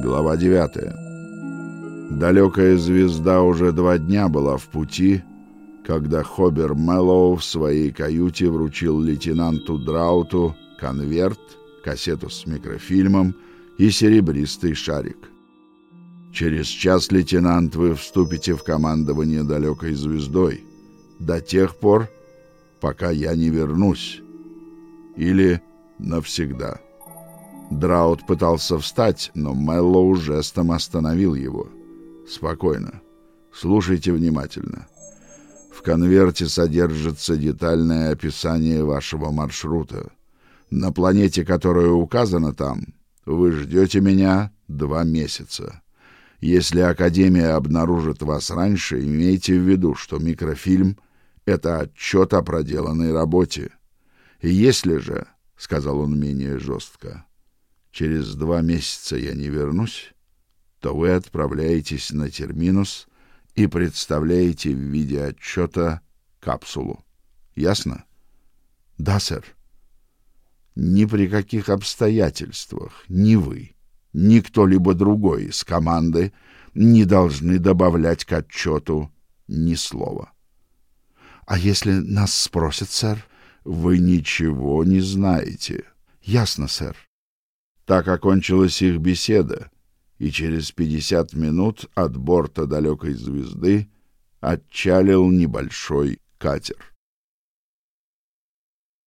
Глава 9. Далекая звезда уже два дня была в пути, когда Хобер Мэллоу в своей каюте вручил лейтенанту Драуту конверт, кассету с микрофильмом и серебристый шарик. Через час, лейтенант, вы вступите в командование далекой звездой. До тех пор, пока я не вернусь. Или навсегда. Драут пытался встать, но Мэллоу жестом остановил его. Спокойно. Слушайте внимательно. В конверте содержится детальное описание вашего маршрута. На планете, которая указана там, вы ждете меня два месяца. Если Академия обнаружит вас раньше, имейте в виду, что микрофильм — это отчет о проделанной работе. Если же, — сказал он менее жестко, — через два месяца я не вернусь, то вы отправляетесь на терминус и представляете в виде отчета капсулу. Ясно? — Да, сэр. Ни при каких обстоятельствах ни вы, ни кто-либо другой из команды не должны добавлять к отчету ни слова. — А если нас спросят, сэр? — Вы ничего не знаете. — Ясно, сэр. Так окончилась их беседа, и через пятьдесят минут от борта далекой звезды отчалил небольшой катер.